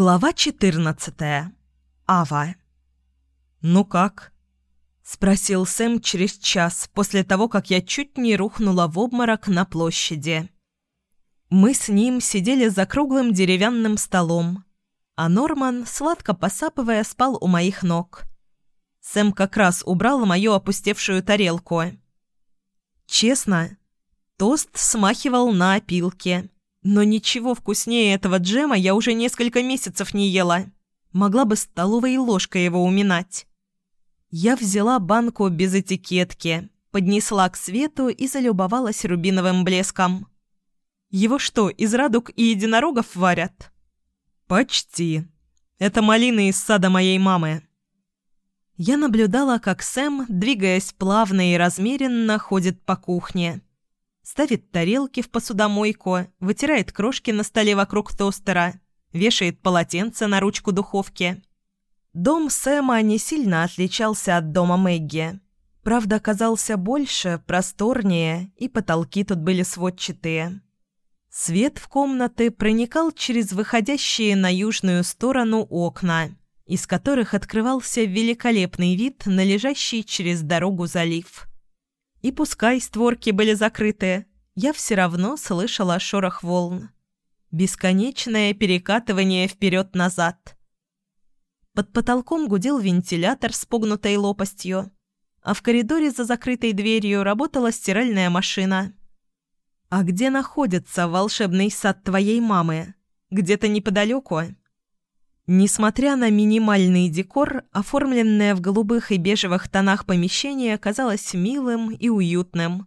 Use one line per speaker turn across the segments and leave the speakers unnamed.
Глава 14. Ава. «Ну как?» – спросил Сэм через час после того, как я чуть не рухнула в обморок на площади. Мы с ним сидели за круглым деревянным столом, а Норман, сладко посапывая, спал у моих ног. Сэм как раз убрал мою опустевшую тарелку. Честно, тост смахивал на опилки – но ничего вкуснее этого джема я уже несколько месяцев не ела. Могла бы столовой ложкой его уминать. Я взяла банку без этикетки, поднесла к свету и залюбовалась рубиновым блеском. Его что, из радуг и единорогов варят? Почти. Это малины из сада моей мамы. Я наблюдала, как Сэм, двигаясь плавно и размеренно, ходит по кухне ставит тарелки в посудомойку, вытирает крошки на столе вокруг тостера, вешает полотенце на ручку духовки. Дом Сэма не сильно отличался от дома Мэгги. Правда, оказался больше, просторнее, и потолки тут были сводчатые. Свет в комнаты проникал через выходящие на южную сторону окна, из которых открывался великолепный вид на лежащий через дорогу залив. И пускай створки были закрыты, я все равно слышала шорох волн. Бесконечное перекатывание вперед-назад. Под потолком гудел вентилятор с погнутой лопастью, а в коридоре за закрытой дверью работала стиральная машина. «А где находится волшебный сад твоей мамы? Где-то неподалеку?» Несмотря на минимальный декор, оформленное в голубых и бежевых тонах помещение казалось милым и уютным.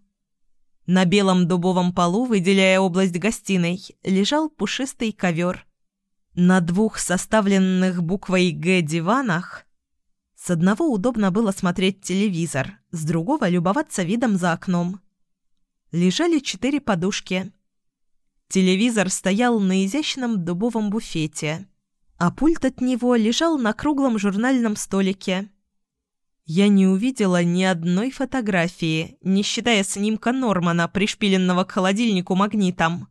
На белом дубовом полу, выделяя область гостиной, лежал пушистый ковер. На двух составленных буквой «Г» диванах с одного удобно было смотреть телевизор, с другого – любоваться видом за окном. Лежали четыре подушки. Телевизор стоял на изящном дубовом буфете – а пульт от него лежал на круглом журнальном столике. Я не увидела ни одной фотографии, не считая снимка Нормана, пришпиленного к холодильнику магнитом.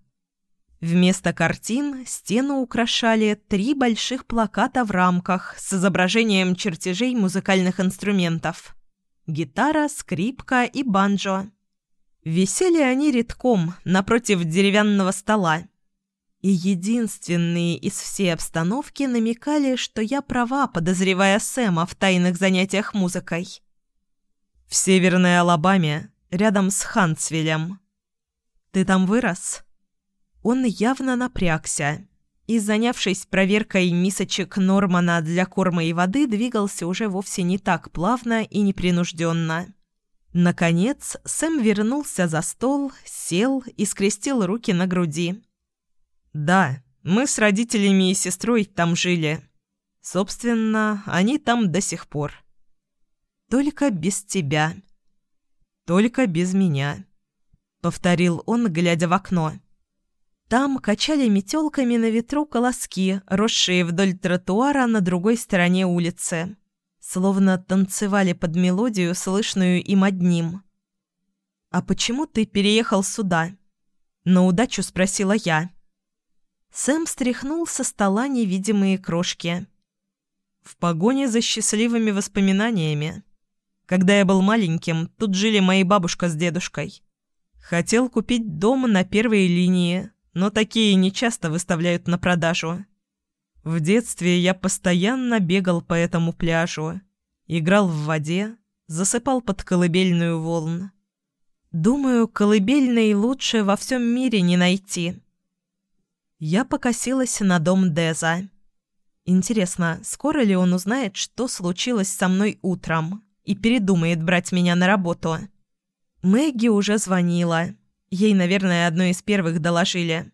Вместо картин стену украшали три больших плаката в рамках с изображением чертежей музыкальных инструментов. Гитара, скрипка и банджо. Висели они редком напротив деревянного стола и единственные из всей обстановки намекали, что я права, подозревая Сэма в тайных занятиях музыкой. В Северной Алабаме, рядом с Хансвиллем. «Ты там вырос?» Он явно напрягся и, занявшись проверкой мисочек Нормана для корма и воды, двигался уже вовсе не так плавно и непринужденно. Наконец, Сэм вернулся за стол, сел и скрестил руки на груди. «Да, мы с родителями и сестрой там жили. Собственно, они там до сих пор. Только без тебя. Только без меня», — повторил он, глядя в окно. Там качали метелками на ветру колоски, росшие вдоль тротуара на другой стороне улицы, словно танцевали под мелодию, слышную им одним. «А почему ты переехал сюда?» На удачу спросила я. Сэм стряхнул со стола невидимые крошки. В погоне за счастливыми воспоминаниями. Когда я был маленьким, тут жили мои бабушка с дедушкой. Хотел купить дом на первой линии, но такие нечасто выставляют на продажу. В детстве я постоянно бегал по этому пляжу, играл в воде, засыпал под колыбельную волн. Думаю, колыбельной лучше во всем мире не найти. Я покосилась на дом Деза. Интересно, скоро ли он узнает, что случилось со мной утром, и передумает брать меня на работу? Мэгги уже звонила. Ей, наверное, одной из первых доложили.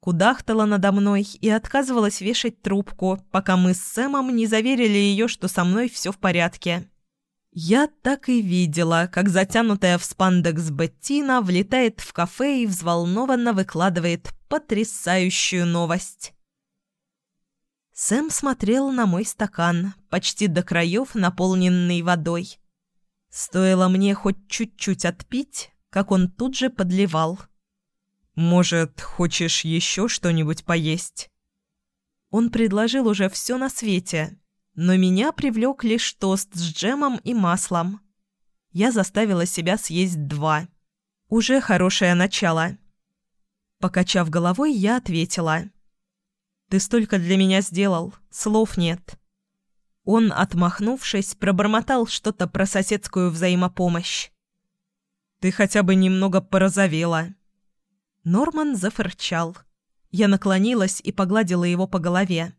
Кудахтала надо мной и отказывалась вешать трубку, пока мы с Сэмом не заверили ее, что со мной все в порядке. Я так и видела, как затянутая в спандекс Беттина влетает в кафе и взволнованно выкладывает потрясающую новость. Сэм смотрел на мой стакан, почти до краев наполненный водой. Стоило мне хоть чуть-чуть отпить, как он тут же подливал. «Может, хочешь еще что-нибудь поесть?» Он предложил уже все на свете, но меня привлек лишь тост с джемом и маслом. Я заставила себя съесть два. Уже хорошее начало. Покачав головой, я ответила. «Ты столько для меня сделал, слов нет». Он, отмахнувшись, пробормотал что-то про соседскую взаимопомощь. «Ты хотя бы немного порозовела». Норман зафырчал. Я наклонилась и погладила его по голове.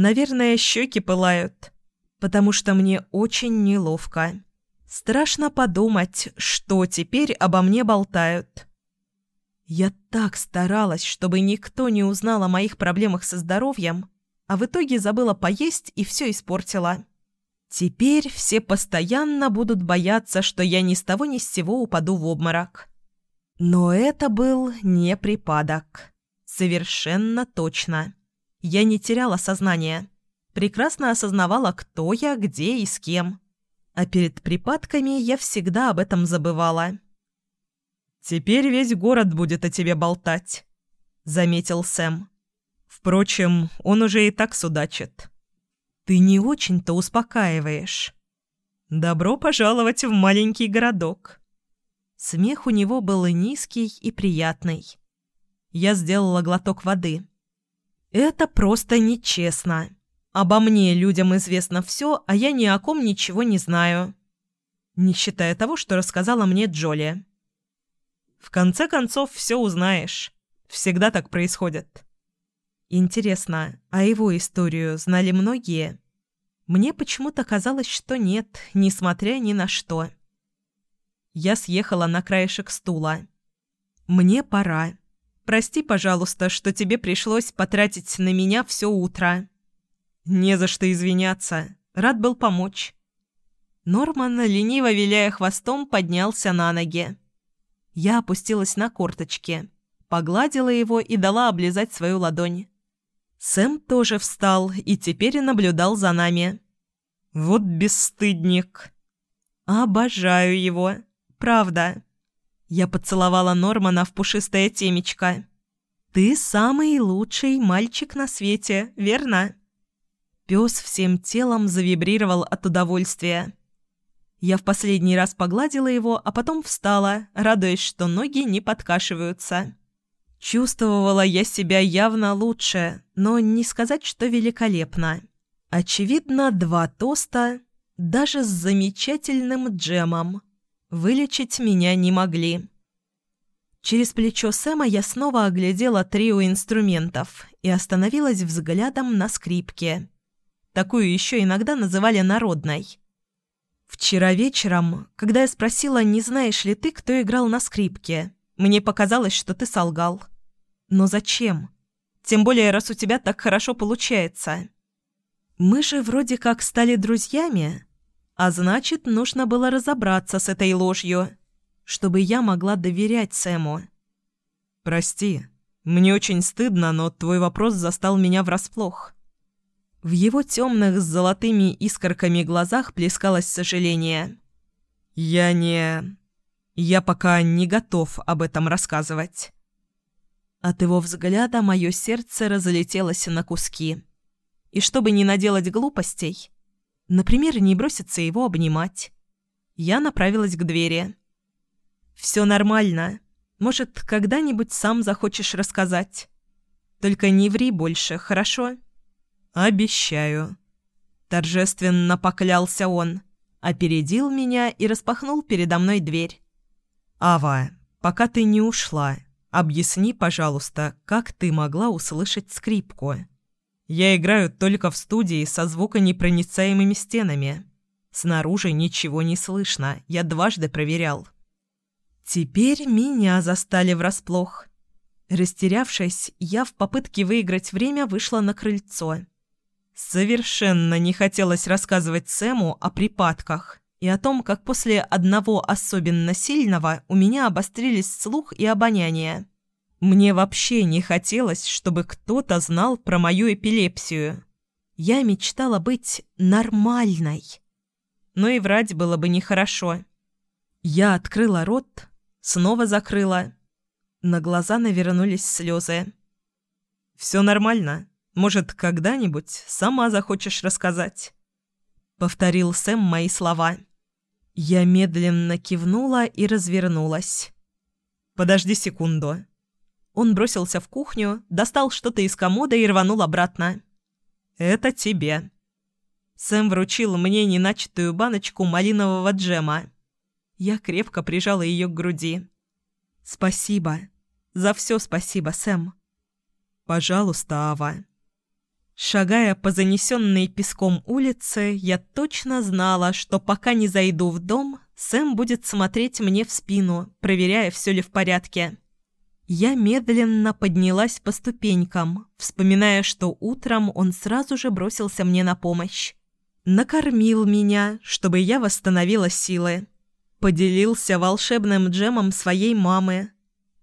Наверное, щеки пылают, потому что мне очень неловко. Страшно подумать, что теперь обо мне болтают. Я так старалась, чтобы никто не узнал о моих проблемах со здоровьем, а в итоге забыла поесть и все испортила. Теперь все постоянно будут бояться, что я ни с того ни с сего упаду в обморок. Но это был не припадок. Совершенно точно. Я не теряла сознание. Прекрасно осознавала, кто я, где и с кем. А перед припадками я всегда об этом забывала. «Теперь весь город будет о тебе болтать», — заметил Сэм. «Впрочем, он уже и так судачит». «Ты не очень-то успокаиваешь». «Добро пожаловать в маленький городок». Смех у него был низкий и приятный. Я сделала глоток воды. «Это просто нечестно. Обо мне людям известно все, а я ни о ком ничего не знаю». Не считая того, что рассказала мне Джоли. В конце концов, все узнаешь. Всегда так происходит. Интересно, а его историю знали многие? Мне почему-то казалось, что нет, несмотря ни на что. Я съехала на краешек стула. «Мне пора. Прости, пожалуйста, что тебе пришлось потратить на меня все утро». «Не за что извиняться. Рад был помочь». Норман, лениво виляя хвостом, поднялся на ноги. Я опустилась на корточки, погладила его и дала облизать свою ладонь. Сэм тоже встал и теперь наблюдал за нами. «Вот бесстыдник!» «Обожаю его. Правда». Я поцеловала Нормана в пушистое темечко. «Ты самый лучший мальчик на свете, верно?» Пес всем телом завибрировал от удовольствия. Я в последний раз погладила его, а потом встала, радуясь, что ноги не подкашиваются. Чувствовала я себя явно лучше, но не сказать, что великолепно. Очевидно, два тоста, даже с замечательным джемом, вылечить меня не могли. Через плечо Сэма я снова оглядела трио инструментов и остановилась взглядом на скрипке. Такую еще иногда называли народной. Вчера вечером, когда я спросила, не знаешь ли ты, кто играл на скрипке, мне показалось, что ты солгал. Но зачем? Тем более, раз у тебя так хорошо получается. Мы же вроде как стали друзьями, а значит, нужно было разобраться с этой ложью, чтобы я могла доверять Сэму. Прости, мне очень стыдно, но твой вопрос застал меня врасплох. В его темных с золотыми искорками глазах плескалось сожаление. «Я не... Я пока не готов об этом рассказывать». От его взгляда мое сердце разлетелось на куски. И чтобы не наделать глупостей, например, не броситься его обнимать, я направилась к двери. «Все нормально. Может, когда-нибудь сам захочешь рассказать. Только не ври больше, хорошо?» «Обещаю». Торжественно поклялся он, опередил меня и распахнул передо мной дверь. «Ава, пока ты не ушла, объясни, пожалуйста, как ты могла услышать скрипку? Я играю только в студии со звуконепроницаемыми стенами. Снаружи ничего не слышно, я дважды проверял». Теперь меня застали врасплох. Растерявшись, я в попытке выиграть время вышла на крыльцо. Совершенно не хотелось рассказывать Сэму о припадках и о том, как после одного особенно сильного у меня обострились слух и обоняние. Мне вообще не хотелось, чтобы кто-то знал про мою эпилепсию. Я мечтала быть нормальной. Но и врать было бы нехорошо. Я открыла рот, снова закрыла. На глаза навернулись слезы. «Все нормально. Может, когда-нибудь сама захочешь рассказать?» Повторил Сэм мои слова. Я медленно кивнула и развернулась. «Подожди секунду». Он бросился в кухню, достал что-то из комода и рванул обратно. «Это тебе». Сэм вручил мне неначатую баночку малинового джема. Я крепко прижала ее к груди. «Спасибо. За все спасибо, Сэм». «Пожалуйста, Ава». Шагая по занесенной песком улице, я точно знала, что пока не зайду в дом, Сэм будет смотреть мне в спину, проверяя, все ли в порядке. Я медленно поднялась по ступенькам, вспоминая, что утром он сразу же бросился мне на помощь. Накормил меня, чтобы я восстановила силы. Поделился волшебным джемом своей мамы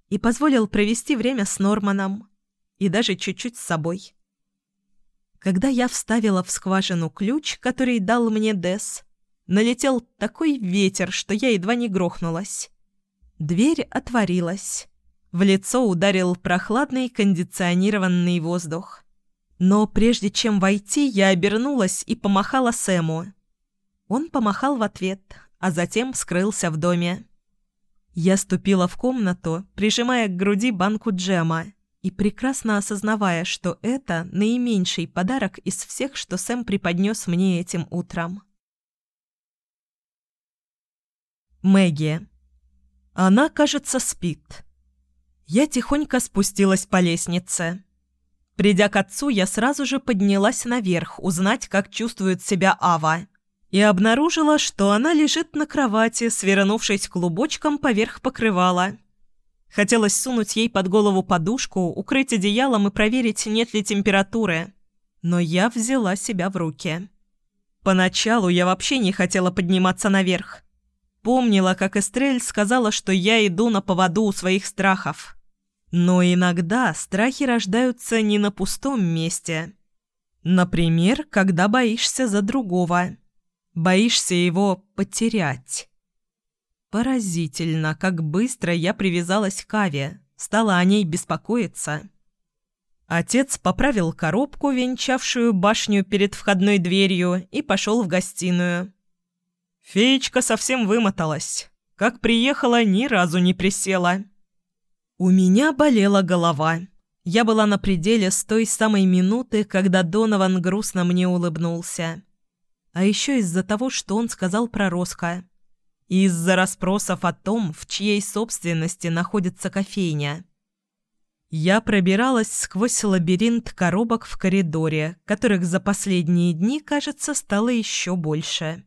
и позволил провести время с Норманом и даже чуть-чуть с собой. Когда я вставила в скважину ключ, который дал мне Дес, налетел такой ветер, что я едва не грохнулась. Дверь отворилась. В лицо ударил прохладный кондиционированный воздух. Но прежде чем войти, я обернулась и помахала Сэму. Он помахал в ответ, а затем скрылся в доме. Я ступила в комнату, прижимая к груди банку джема, и прекрасно осознавая, что это наименьший подарок из всех, что Сэм преподнес мне этим утром. Мэгги. Она, кажется, спит. Я тихонько спустилась по лестнице. Придя к отцу, я сразу же поднялась наверх узнать, как чувствует себя Ава, и обнаружила, что она лежит на кровати, свернувшись клубочком поверх покрывала. Хотелось сунуть ей под голову подушку, укрыть одеялом и проверить, нет ли температуры. Но я взяла себя в руки. Поначалу я вообще не хотела подниматься наверх. Помнила, как Эстрель сказала, что я иду на поводу у своих страхов. Но иногда страхи рождаются не на пустом месте. Например, когда боишься за другого. Боишься его потерять. Поразительно, как быстро я привязалась к Аве, стала о ней беспокоиться. Отец поправил коробку, венчавшую башню перед входной дверью, и пошел в гостиную. Феечка совсем вымоталась. Как приехала, ни разу не присела. У меня болела голова. Я была на пределе с той самой минуты, когда Донован грустно мне улыбнулся. А еще из-за того, что он сказал про Роско. Из-за расспросов о том, в чьей собственности находится кофейня. Я пробиралась сквозь лабиринт коробок в коридоре, которых за последние дни, кажется, стало еще больше.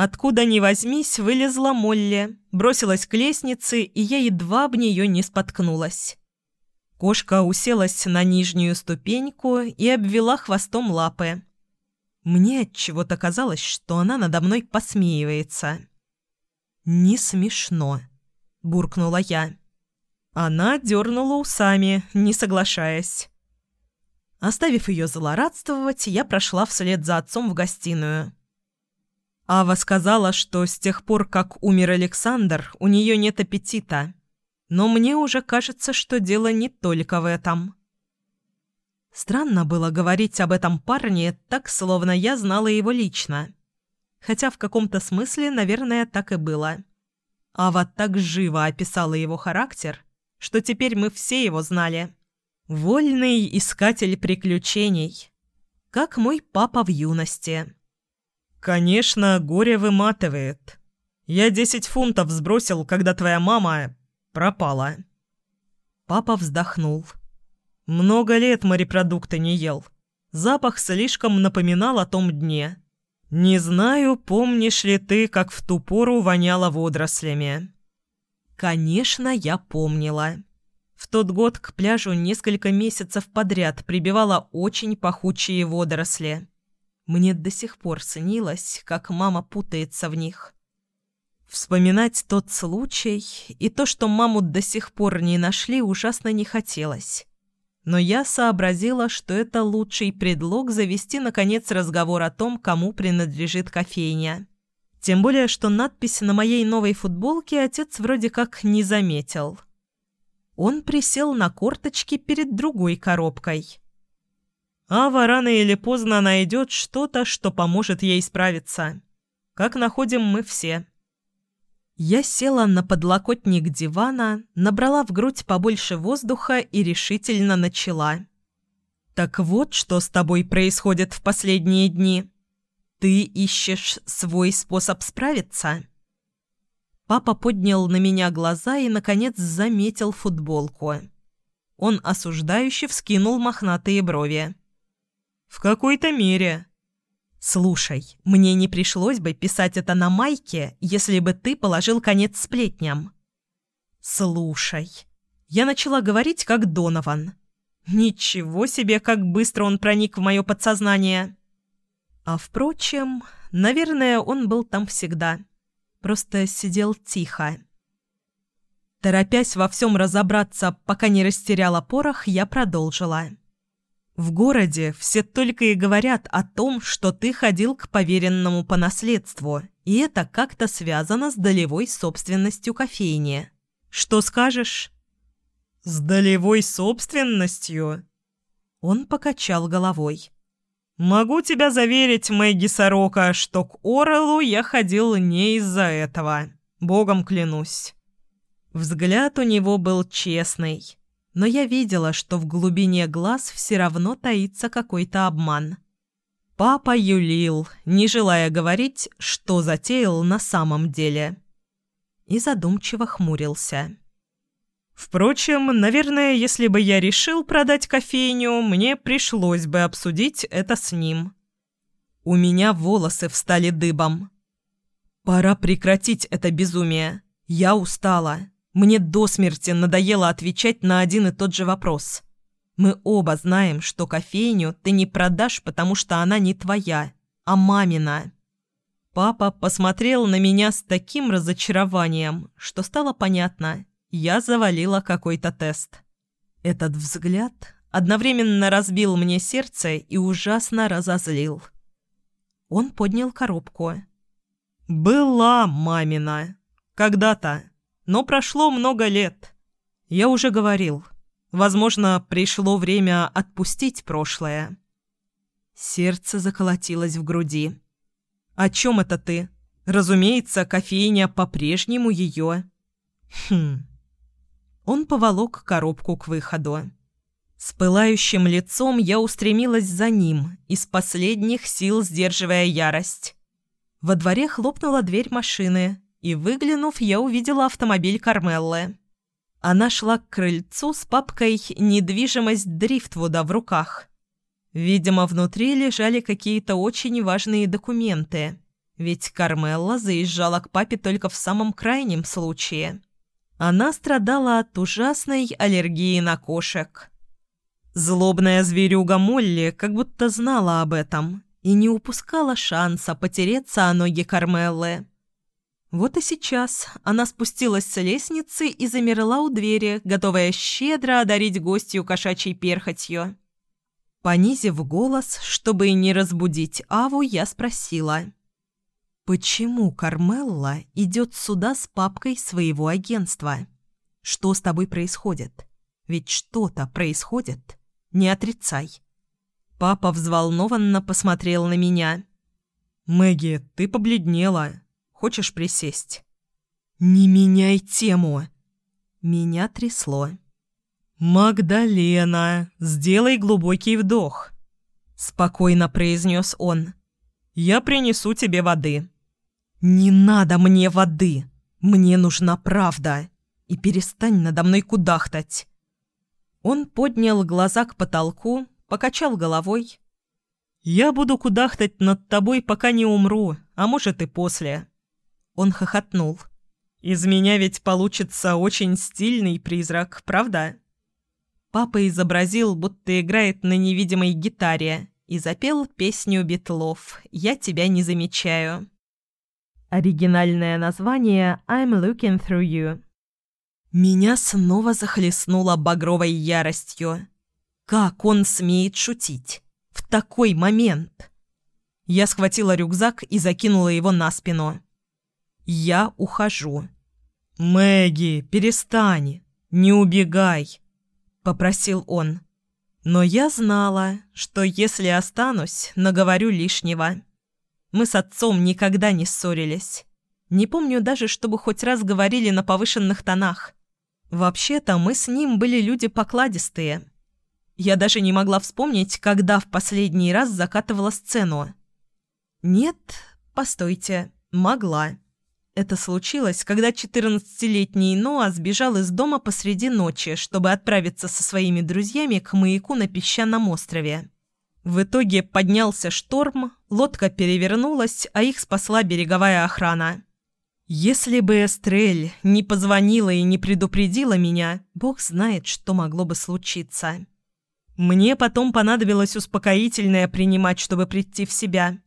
Откуда ни возьмись, вылезла Молли, бросилась к лестнице, и я едва об нее не споткнулась. Кошка уселась на нижнюю ступеньку и обвела хвостом лапы. Мне от чего-то казалось, что она надо мной посмеивается. «Не смешно», — буркнула я. Она дернула усами, не соглашаясь. Оставив ее злорадствовать, я прошла вслед за отцом в гостиную. Ава сказала, что с тех пор, как умер Александр, у нее нет аппетита. Но мне уже кажется, что дело не только в этом. Странно было говорить об этом парне так, словно я знала его лично хотя в каком-то смысле, наверное, так и было. Ава так живо описала его характер, что теперь мы все его знали. Вольный искатель приключений. Как мой папа в юности. «Конечно, горе выматывает. Я десять фунтов сбросил, когда твоя мама пропала». Папа вздохнул. «Много лет морепродукта не ел. Запах слишком напоминал о том дне. «Не знаю, помнишь ли ты, как в ту пору воняло водорослями?» Конечно, я помнила. В тот год к пляжу несколько месяцев подряд прибивала очень пахучие водоросли. Мне до сих пор снилось, как мама путается в них. Вспоминать тот случай и то, что маму до сих пор не нашли, ужасно не хотелось но я сообразила, что это лучший предлог завести, наконец, разговор о том, кому принадлежит кофейня. Тем более, что надпись на моей новой футболке отец вроде как не заметил. Он присел на корточки перед другой коробкой. Ава рано или поздно найдет что-то, что поможет ей справиться. Как находим мы все. Я села на подлокотник дивана, набрала в грудь побольше воздуха и решительно начала. «Так вот, что с тобой происходит в последние дни. Ты ищешь свой способ справиться?» Папа поднял на меня глаза и, наконец, заметил футболку. Он осуждающе вскинул мохнатые брови. «В какой-то мере», «Слушай, мне не пришлось бы писать это на майке, если бы ты положил конец сплетням». «Слушай». Я начала говорить как Донован. Ничего себе, как быстро он проник в мое подсознание. А впрочем, наверное, он был там всегда. Просто сидел тихо. Торопясь во всем разобраться, пока не растеряла порох, я продолжила. В городе все только и говорят о том, что ты ходил к поверенному по наследству, и это как-то связано с долевой собственностью кофейни. Что скажешь?» «С долевой собственностью?» Он покачал головой. «Могу тебя заверить, Мэгги Сорока, что к Орелу я ходил не из-за этого. Богом клянусь». Взгляд у него был честный но я видела, что в глубине глаз все равно таится какой-то обман. Папа юлил, не желая говорить, что затеял на самом деле. И задумчиво хмурился. Впрочем, наверное, если бы я решил продать кофейню, мне пришлось бы обсудить это с ним. У меня волосы встали дыбом. Пора прекратить это безумие. Я устала. Мне до смерти надоело отвечать на один и тот же вопрос. Мы оба знаем, что кофейню ты не продашь, потому что она не твоя, а мамина. Папа посмотрел на меня с таким разочарованием, что стало понятно, я завалила какой-то тест. Этот взгляд одновременно разбил мне сердце и ужасно разозлил. Он поднял коробку. «Была мамина. Когда-то но прошло много лет. Я уже говорил. Возможно, пришло время отпустить прошлое. Сердце заколотилось в груди. «О чем это ты? Разумеется, кофейня по-прежнему ее...» «Хм...» Он поволок коробку к выходу. С пылающим лицом я устремилась за ним, из последних сил сдерживая ярость. Во дворе хлопнула дверь машины, и, выглянув, я увидела автомобиль Кармеллы. Она шла к крыльцу с папкой «Недвижимость Дрифтвуда» в руках. Видимо, внутри лежали какие-то очень важные документы, ведь Кармелла заезжала к папе только в самом крайнем случае. Она страдала от ужасной аллергии на кошек. Злобная зверюга Молли как будто знала об этом и не упускала шанса потереться о ноги Кармеллы. Вот и сейчас она спустилась с лестницы и замерла у двери, готовая щедро одарить гостью кошачьей перхотью. Понизив голос, чтобы не разбудить Аву, я спросила. «Почему Кармелла идет сюда с папкой своего агентства? Что с тобой происходит? Ведь что-то происходит. Не отрицай». Папа взволнованно посмотрел на меня. «Мэгги, ты побледнела. Хочешь присесть?» «Не меняй тему!» Меня трясло. «Магдалена, сделай глубокий вдох», — спокойно произнес он. «Я принесу тебе воды». «Не надо мне воды! Мне нужна правда! И перестань надо мной кудахтать!» Он поднял глаза к потолку, покачал головой. «Я буду кудахтать над тобой, пока не умру, а может и после. Он хохотнул. «Из меня ведь получится очень стильный призрак, правда?» Папа изобразил, будто играет на невидимой гитаре, и запел песню Битлов «Я тебя не замечаю». Оригинальное название «I'm looking through you». Меня снова захлестнуло багровой яростью. Как он смеет шутить? В такой момент? Я схватила рюкзак и закинула его на спину. Я ухожу. «Мэгги, перестань! Не убегай!» – попросил он. Но я знала, что если останусь, наговорю лишнего. Мы с отцом никогда не ссорились. Не помню даже, чтобы хоть раз говорили на повышенных тонах. Вообще-то мы с ним были люди покладистые. Я даже не могла вспомнить, когда в последний раз закатывала сцену. Нет, постойте, могла. Это случилось, когда 14-летний Ноа сбежал из дома посреди ночи, чтобы отправиться со своими друзьями к маяку на песчаном острове. В итоге поднялся шторм, лодка перевернулась, а их спасла береговая охрана. Если бы Эстрель не позвонила и не предупредила меня, бог знает, что могло бы случиться. Мне потом понадобилось успокоительное принимать, чтобы прийти в себя.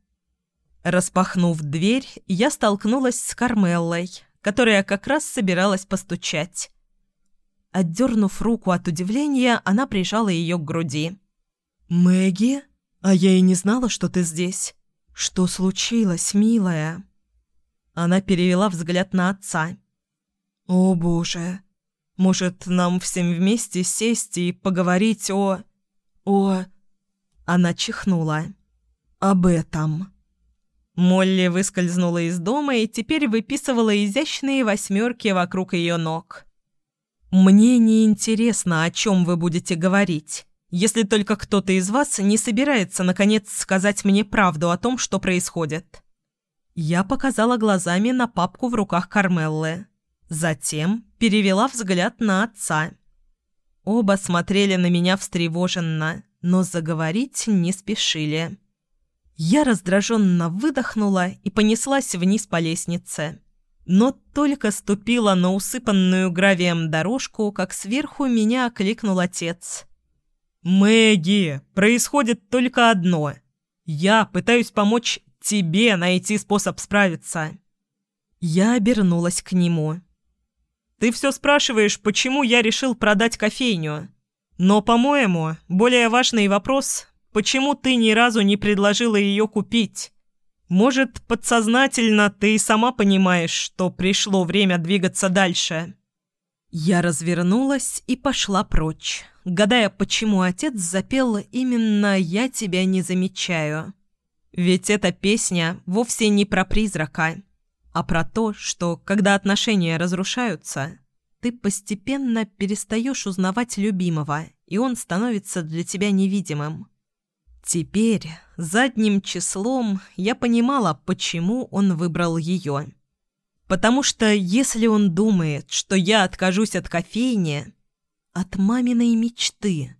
Распахнув дверь, я столкнулась с Кармеллой, которая как раз собиралась постучать. Отдернув руку от удивления, она прижала ее к груди. «Мэгги? А я и не знала, что ты здесь. Что случилось, милая?» Она перевела взгляд на отца. «О, Боже! Может, нам всем вместе сесть и поговорить о... о...» Она чихнула. «Об этом». Молли выскользнула из дома и теперь выписывала изящные восьмерки вокруг ее ног. «Мне не интересно, о чем вы будете говорить, если только кто-то из вас не собирается, наконец, сказать мне правду о том, что происходит». Я показала глазами на папку в руках Кармеллы. Затем перевела взгляд на отца. Оба смотрели на меня встревоженно, но заговорить не спешили. Я раздраженно выдохнула и понеслась вниз по лестнице. Но только ступила на усыпанную гравием дорожку, как сверху меня окликнул отец. «Мэгги, происходит только одно. Я пытаюсь помочь тебе найти способ справиться». Я обернулась к нему. «Ты все спрашиваешь, почему я решил продать кофейню. Но, по-моему, более важный вопрос Почему ты ни разу не предложила ее купить? Может, подсознательно ты и сама понимаешь, что пришло время двигаться дальше?» Я развернулась и пошла прочь, гадая, почему отец запел именно «Я тебя не замечаю». Ведь эта песня вовсе не про призрака, а про то, что, когда отношения разрушаются, ты постепенно перестаешь узнавать любимого, и он становится для тебя невидимым. Теперь, задним числом, я понимала, почему он выбрал ее. Потому что если он думает, что я откажусь от кофейни, от маминой мечты,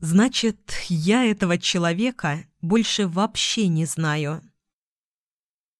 значит, я этого человека больше вообще не знаю».